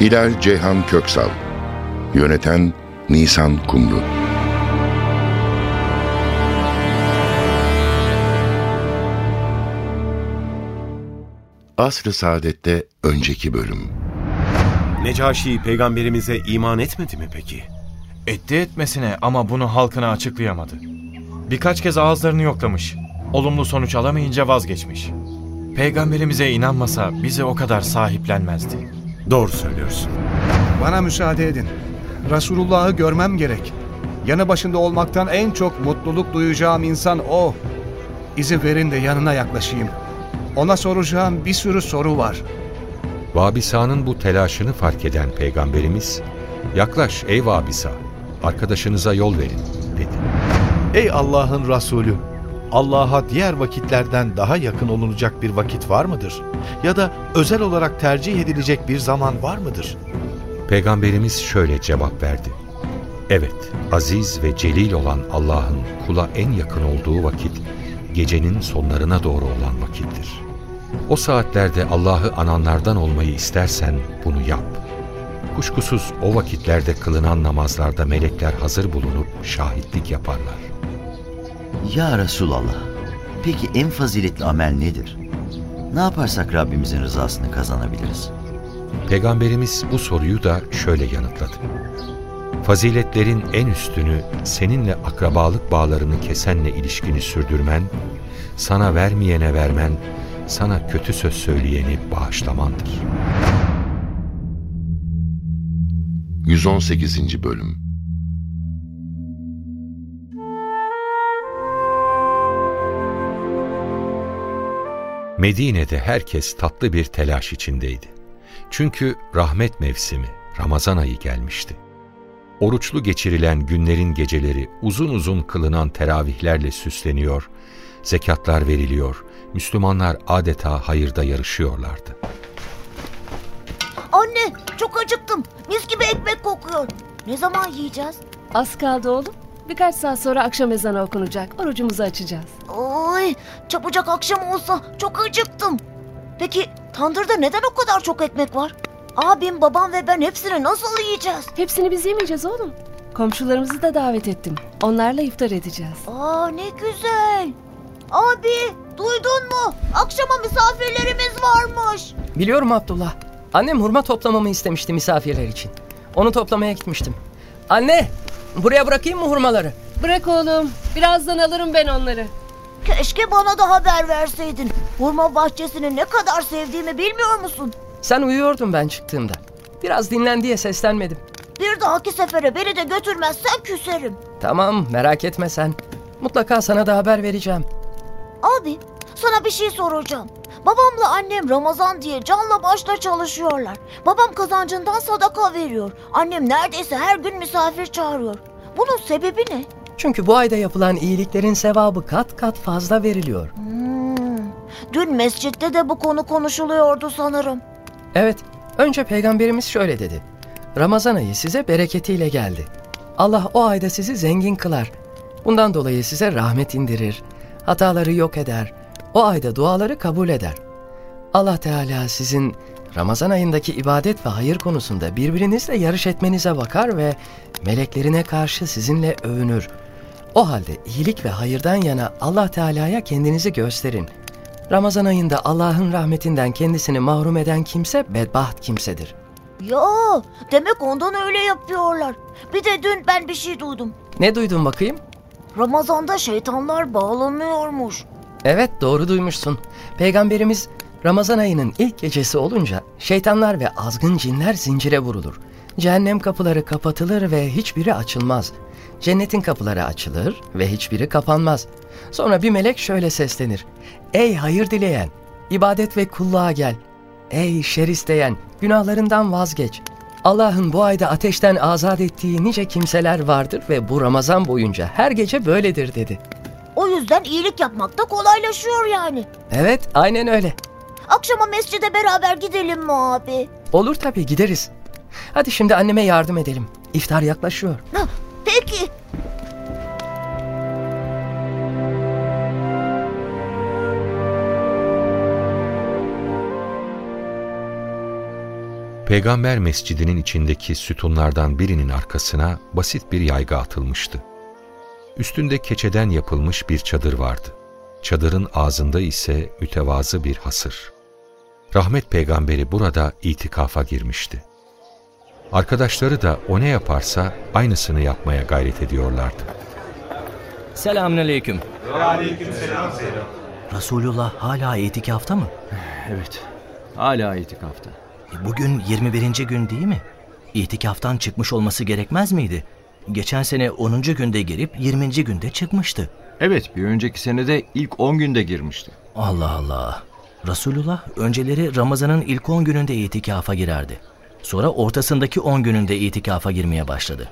Hilal Ceyhan Köksal Yöneten Nisan Kumru Asr-ı Saadet'te önceki bölüm Necaşi peygamberimize iman etmedi mi peki? Etti etmesine ama bunu halkına açıklayamadı. Birkaç kez ağızlarını yoklamış. Olumlu sonuç alamayınca vazgeçmiş. Peygamberimize inanmasa bizi o kadar sahiplenmezdi. Doğru söylüyorsun. Bana müsaade edin. Resulullah'ı görmem gerek. Yanı başında olmaktan en çok mutluluk duyacağım insan o. İzin verin de yanına yaklaşayım. Ona soracağım bir sürü soru var. Vabisa'nın bu telaşını fark eden Peygamberimiz, ''Yaklaş ey Vabisa, arkadaşınıza yol verin.'' dedi. Ey Allah'ın Resulü! Allah'a diğer vakitlerden daha yakın olunacak bir vakit var mıdır? Ya da özel olarak tercih edilecek bir zaman var mıdır? Peygamberimiz şöyle cevap verdi. Evet, aziz ve celil olan Allah'ın kula en yakın olduğu vakit, gecenin sonlarına doğru olan vakittir. O saatlerde Allah'ı ananlardan olmayı istersen bunu yap. Kuşkusuz o vakitlerde kılınan namazlarda melekler hazır bulunup şahitlik yaparlar. Ya Resulallah, peki en faziletli amel nedir? Ne yaparsak Rabbimizin rızasını kazanabiliriz? Peygamberimiz bu soruyu da şöyle yanıtladı. Faziletlerin en üstünü seninle akrabalık bağlarını kesenle ilişkini sürdürmen, sana vermeyene vermen, sana kötü söz söyleyeni bağışlamandır. 118. Bölüm Medine'de herkes tatlı bir telaş içindeydi. Çünkü rahmet mevsimi, Ramazan ayı gelmişti. Oruçlu geçirilen günlerin geceleri uzun uzun kılınan teravihlerle süsleniyor, zekatlar veriliyor, Müslümanlar adeta hayırda yarışıyorlardı. Anne çok acıktım. Mis gibi ekmek kokuyor. Ne zaman yiyeceğiz? Az kaldı oğlum. Birkaç saat sonra akşam ezanı okunacak. Orucumuzu açacağız. Oy çabucak akşam olsa çok acıktım. Peki tandırda neden o kadar çok ekmek var? Abim, babam ve ben hepsini nasıl yiyeceğiz? Hepsini biz yemeyeceğiz oğlum. Komşularımızı da davet ettim. Onlarla iftar edeceğiz. Aa ne güzel. Abi duydun mu? Akşama misafirlerimiz varmış. Biliyorum Abdullah. Annem hurma toplamamı istemişti misafirler için. Onu toplamaya gitmiştim. Anne, buraya bırakayım mı hurmaları? Bırak oğlum. Birazdan alırım ben onları. Keşke bana da haber verseydin. Hurma bahçesini ne kadar sevdiğimi bilmiyor musun? Sen uyuyordun ben çıktığımda. Biraz dinlen diye seslenmedim. Bir dahaki sefere beni de götürmezsen küserim. Tamam, merak etme sen. Mutlaka sana da haber vereceğim. Abi sana bir şey soracağım. Babamla annem Ramazan diye canla başla çalışıyorlar. Babam kazancından sadaka veriyor. Annem neredeyse her gün misafir çağırıyor. Bunun sebebi ne? Çünkü bu ayda yapılan iyiliklerin sevabı kat kat fazla veriliyor. Hmm, dün mescitte de bu konu konuşuluyordu sanırım. Evet, önce peygamberimiz şöyle dedi. Ramazan ayı size bereketiyle geldi. Allah o ayda sizi zengin kılar. Bundan dolayı size rahmet indirir. Hataları yok eder. O ayda duaları kabul eder. Allah Teala sizin Ramazan ayındaki ibadet ve hayır konusunda birbirinizle yarış etmenize bakar ve meleklerine karşı sizinle övünür. O halde iyilik ve hayırdan yana Allah Teala'ya kendinizi gösterin. Ramazan ayında Allah'ın rahmetinden kendisini mahrum eden kimse bedbaht kimsedir. Ya demek ondan öyle yapıyorlar. Bir de dün ben bir şey duydum. Ne duydun bakayım? Ramazanda şeytanlar bağlanıyormuş. Evet doğru duymuşsun. Peygamberimiz Ramazan ayının ilk gecesi olunca şeytanlar ve azgın cinler zincire vurulur. Cehennem kapıları kapatılır ve hiçbiri açılmaz. Cennetin kapıları açılır ve hiçbiri kapanmaz. Sonra bir melek şöyle seslenir. Ey hayır dileyen, ibadet ve kulluğa gel. Ey şer isteyen, günahlarından vazgeç. Allah'ın bu ayda ateşten azat ettiği nice kimseler vardır ve bu Ramazan boyunca her gece böyledir dedi. O yüzden iyilik yapmak da kolaylaşıyor yani. Evet, aynen öyle. Akşama mescide beraber gidelim mi abi? Olur tabii gideriz. Hadi şimdi anneme yardım edelim. İftar yaklaşıyor. Peki. Peygamber mescidinin içindeki sütunlardan birinin arkasına basit bir yayga atılmıştı. Üstünde keçeden yapılmış bir çadır vardı. Çadırın ağzında ise mütevazı bir hasır. Rahmet peygamberi burada itikafa girmişti. Arkadaşları da o ne yaparsa aynısını yapmaya gayret ediyorlardı. Selamünaleyküm. Resulullah hala itikafta mı? Evet, hala itikafta. E, Bugün 21. gün değil mi? İtikaftan çıkmış olması gerekmez miydi? Geçen sene 10. günde girip 20. günde çıkmıştı. Evet, bir önceki senede ilk 10 günde girmişti. Allah Allah. Resulullah önceleri Ramazan'ın ilk 10 gününde itikafa girerdi. Sonra ortasındaki 10 gününde itikafa girmeye başladı.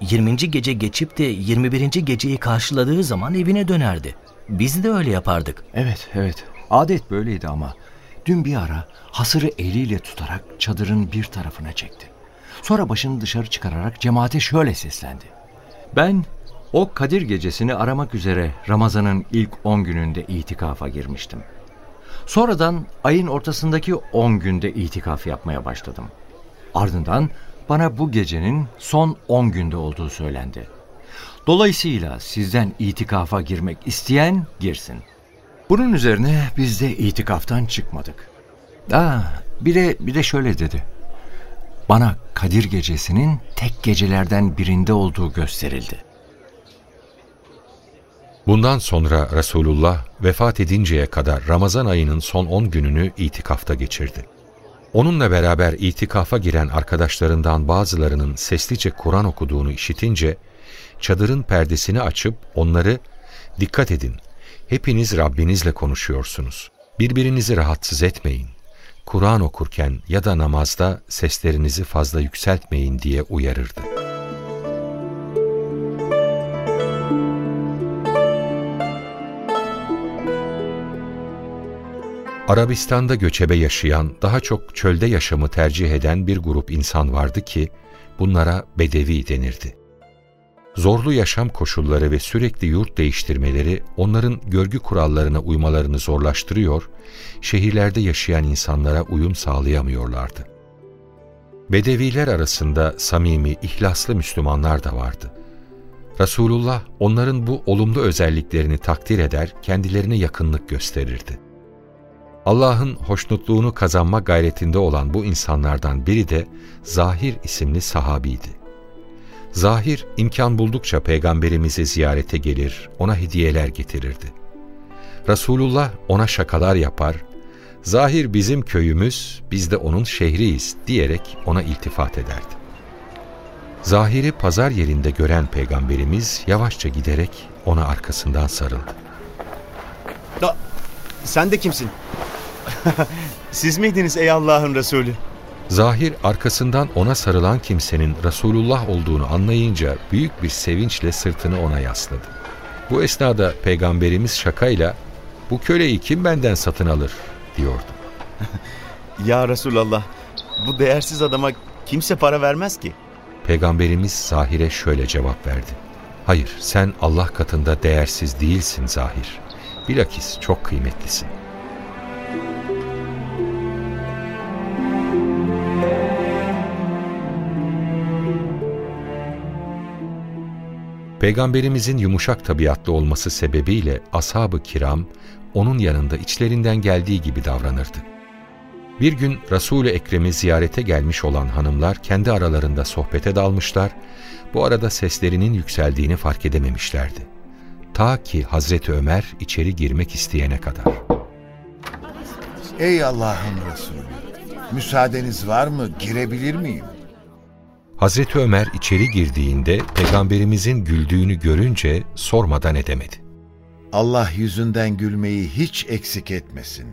20. gece geçip de 21. geceyi karşıladığı zaman evine dönerdi. Biz de öyle yapardık. Evet, evet. Adet böyleydi ama. Dün bir ara hasırı eliyle tutarak çadırın bir tarafına çekti. Sonra başını dışarı çıkararak cemaate şöyle seslendi. Ben o Kadir gecesini aramak üzere Ramazan'ın ilk 10 gününde itikafa girmiştim. Sonradan ayın ortasındaki 10 günde itikaf yapmaya başladım. Ardından bana bu gecenin son 10 günde olduğu söylendi. Dolayısıyla sizden itikafa girmek isteyen girsin. Bunun üzerine biz de itikaftan çıkmadık. Aa, bir de bir de şöyle dedi. Bana Kadir gecesinin tek gecelerden birinde olduğu gösterildi. Bundan sonra Resulullah vefat edinceye kadar Ramazan ayının son 10 gününü itikafta geçirdi. Onunla beraber itikafa giren arkadaşlarından bazılarının seslice Kur'an okuduğunu işitince çadırın perdesini açıp onları dikkat edin hepiniz Rabbinizle konuşuyorsunuz. Birbirinizi rahatsız etmeyin. Kur'an okurken ya da namazda seslerinizi fazla yükseltmeyin diye uyarırdı. Arabistan'da göçebe yaşayan, daha çok çölde yaşamı tercih eden bir grup insan vardı ki bunlara Bedevi denirdi. Zorlu yaşam koşulları ve sürekli yurt değiştirmeleri onların görgü kurallarına uymalarını zorlaştırıyor, şehirlerde yaşayan insanlara uyum sağlayamıyorlardı. Bedeviler arasında samimi, ihlaslı Müslümanlar da vardı. Resulullah onların bu olumlu özelliklerini takdir eder, kendilerine yakınlık gösterirdi. Allah'ın hoşnutluğunu kazanma gayretinde olan bu insanlardan biri de Zahir isimli sahabiydi. Zahir imkan buldukça peygamberimizi ziyarete gelir, ona hediyeler getirirdi. Resulullah ona şakalar yapar, Zahir bizim köyümüz, biz de onun şehriyiz diyerek ona iltifat ederdi. Zahir'i pazar yerinde gören peygamberimiz yavaşça giderek ona arkasından sarıldı. Da, sen de kimsin? Siz miydiniz ey Allah'ın Resulü? Zahir arkasından ona sarılan kimsenin Resulullah olduğunu anlayınca büyük bir sevinçle sırtını ona yasladı. Bu esnada peygamberimiz şakayla bu köleyi kim benden satın alır diyordu. ya Resulallah bu değersiz adama kimse para vermez ki. Peygamberimiz Zahir'e şöyle cevap verdi. Hayır sen Allah katında değersiz değilsin Zahir. Bilakis çok kıymetlisin. Peygamberimizin yumuşak tabiatlı olması sebebiyle ashab-ı kiram onun yanında içlerinden geldiği gibi davranırdı. Bir gün Resul-i Ekrem'i ziyarete gelmiş olan hanımlar kendi aralarında sohbete dalmışlar, bu arada seslerinin yükseldiğini fark edememişlerdi. Ta ki Hazreti Ömer içeri girmek isteyene kadar. Ey Allah'ın Resulü, müsaadeniz var mı, girebilir miyim? Hazreti Ömer içeri girdiğinde peygamberimizin güldüğünü görünce sormadan edemedi. Allah yüzünden gülmeyi hiç eksik etmesin.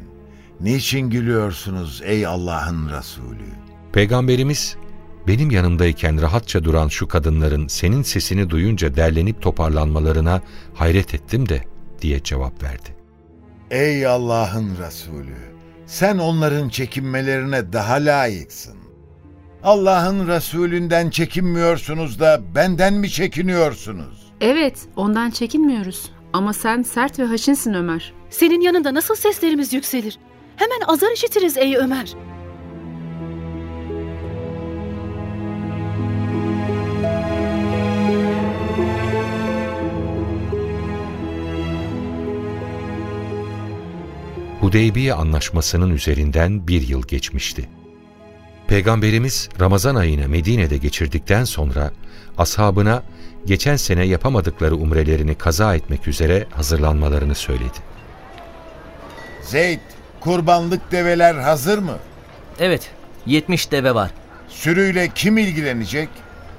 Niçin gülüyorsunuz ey Allah'ın Resulü? Peygamberimiz benim yanımdayken rahatça duran şu kadınların senin sesini duyunca derlenip toparlanmalarına hayret ettim de diye cevap verdi. Ey Allah'ın Resulü! Sen onların çekinmelerine daha layıksın. Allah'ın Resulünden çekinmiyorsunuz da benden mi çekiniyorsunuz? Evet, ondan çekinmiyoruz. Ama sen sert ve haşinsin Ömer. Senin yanında nasıl seslerimiz yükselir? Hemen azar işitiriz ey Ömer. Hudeybiye anlaşmasının üzerinden bir yıl geçmişti. Peygamberimiz Ramazan ayını Medine'de geçirdikten sonra ashabına geçen sene yapamadıkları umrelerini kaza etmek üzere hazırlanmalarını söyledi. Zeyd, kurbanlık develer hazır mı? Evet, 70 deve var. Sürüyle kim ilgilenecek?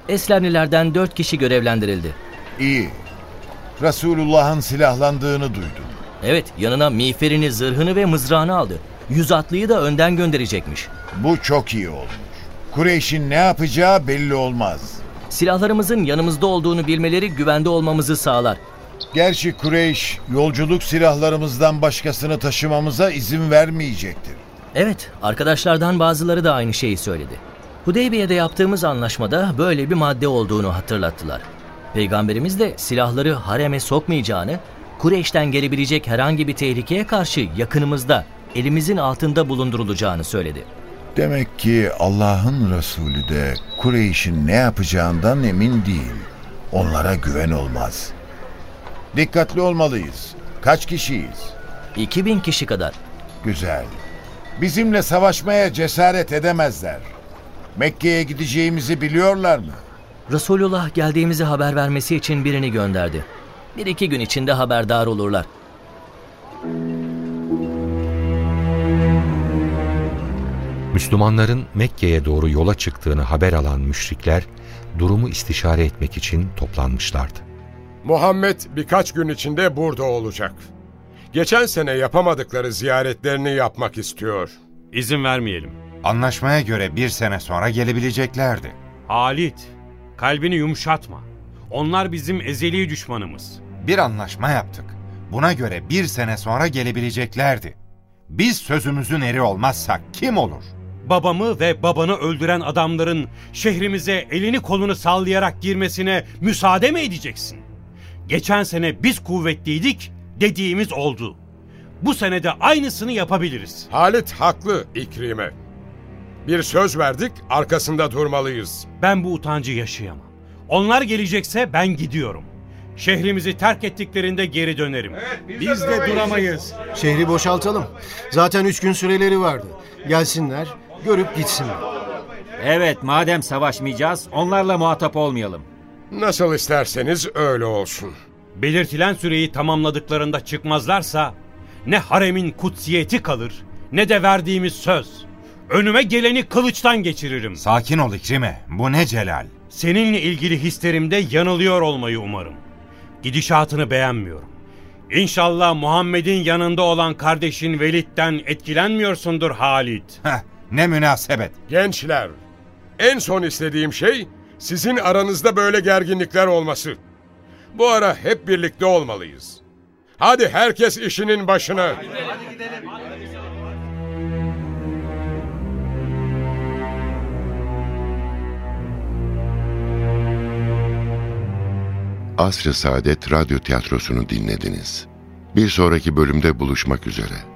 Eslemlilerden 4 kişi görevlendirildi. İyi. Resulullah'ın silahlandığını duydum. Evet, yanına miğferini, zırhını ve mızrağını aldı. Yüz atlıyı da önden gönderecekmiş. Bu çok iyi olmuş. Kureyş'in ne yapacağı belli olmaz. Silahlarımızın yanımızda olduğunu bilmeleri güvende olmamızı sağlar. Gerçi Kureyş yolculuk silahlarımızdan başkasını taşımamıza izin vermeyecektir. Evet, arkadaşlardan bazıları da aynı şeyi söyledi. Hudeybiye'de yaptığımız anlaşmada böyle bir madde olduğunu hatırlattılar. Peygamberimiz de silahları hareme sokmayacağını, Kureyş'ten gelebilecek herhangi bir tehlikeye karşı yakınımızda, elimizin altında bulundurulacağını söyledi. Demek ki Allah'ın Resulü de Kureyş'in ne yapacağından emin değil. Onlara güven olmaz. Dikkatli olmalıyız. Kaç kişiyiz? 2000 kişi kadar. Güzel. Bizimle savaşmaya cesaret edemezler. Mekke'ye gideceğimizi biliyorlar mı? Resulullah geldiğimizi haber vermesi için birini gönderdi. Bir iki gün içinde haberdar olurlar. Müslümanların Mekke'ye doğru yola çıktığını haber alan müşrikler durumu istişare etmek için toplanmışlardı. Muhammed birkaç gün içinde burada olacak. Geçen sene yapamadıkları ziyaretlerini yapmak istiyor. İzin vermeyelim. Anlaşmaya göre bir sene sonra gelebileceklerdi. Halit, kalbini yumuşatma. Onlar bizim ezeli düşmanımız. Bir anlaşma yaptık. Buna göre bir sene sonra gelebileceklerdi. Biz sözümüzün eri olmazsak kim olur? Babamı ve babanı öldüren adamların şehrimize elini kolunu sallayarak girmesine müsaade mi edeceksin? Geçen sene biz kuvvetliydik, dediğimiz oldu. Bu sene de aynısını yapabiliriz. Halit haklı İkrime. Bir söz verdik, arkasında durmalıyız. Ben bu utancı yaşayamam. Onlar gelecekse ben gidiyorum. Şehrimizi terk ettiklerinde geri dönerim. Biz, Biz de, de duramayız. Şehri boşaltalım. Zaten üç gün süreleri vardı. Gelsinler, görüp gitsinler. Evet, madem savaşmayacağız, onlarla muhatap olmayalım. Nasıl isterseniz öyle olsun. Belirtilen süreyi tamamladıklarında çıkmazlarsa ne haremin kutsiyeti kalır ne de verdiğimiz söz. Önüme geleni kılıçtan geçiririm. Sakin ol İkrime. Bu ne celal? Seninle ilgili hislerimde yanılıyor olmayı umarım. Gidişatını beğenmiyorum. İnşallah Muhammed'in yanında olan kardeşin Velid'den etkilenmiyorsundur Halit. Heh, ne münasebet. Gençler, en son istediğim şey sizin aranızda böyle gerginlikler olması. Bu ara hep birlikte olmalıyız. Hadi herkes işinin başına. Hadi gidelim. Asr-ı Saadet Radyo Tiyatrosu'nu dinlediniz. Bir sonraki bölümde buluşmak üzere.